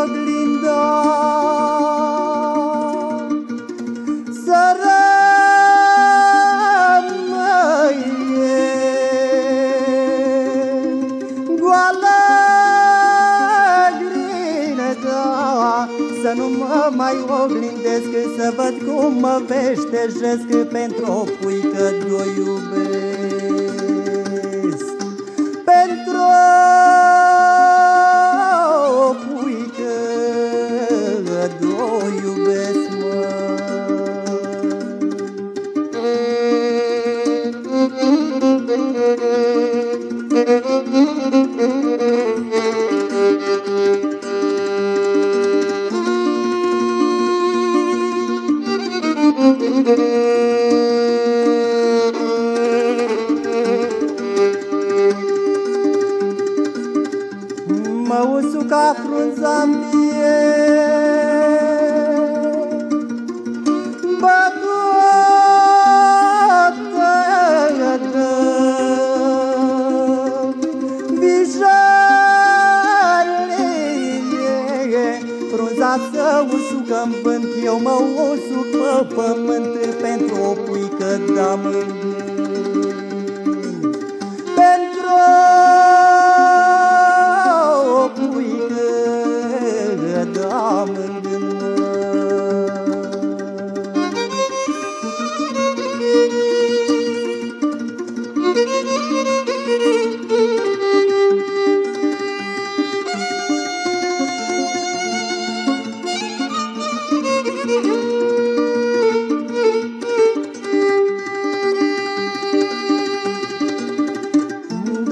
oglinda Să rămâie Goală grinda Să nu mă mai oglindesc Să văd cum mă veștejesc Pentru o puică de-o iubesc Mă usu ca frunza în Frunza să usucă în vânt Eu mă usuc pe pământ Pentru o puică de Pentru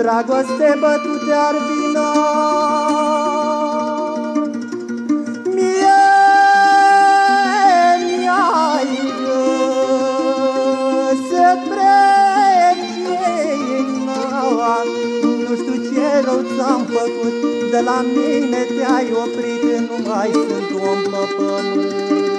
Dragoste bătute ar vina Mie mi-ai Să Nu știu ce rău ți-am făcut De la mine te-ai oprit Nu mai sunt om pe pământ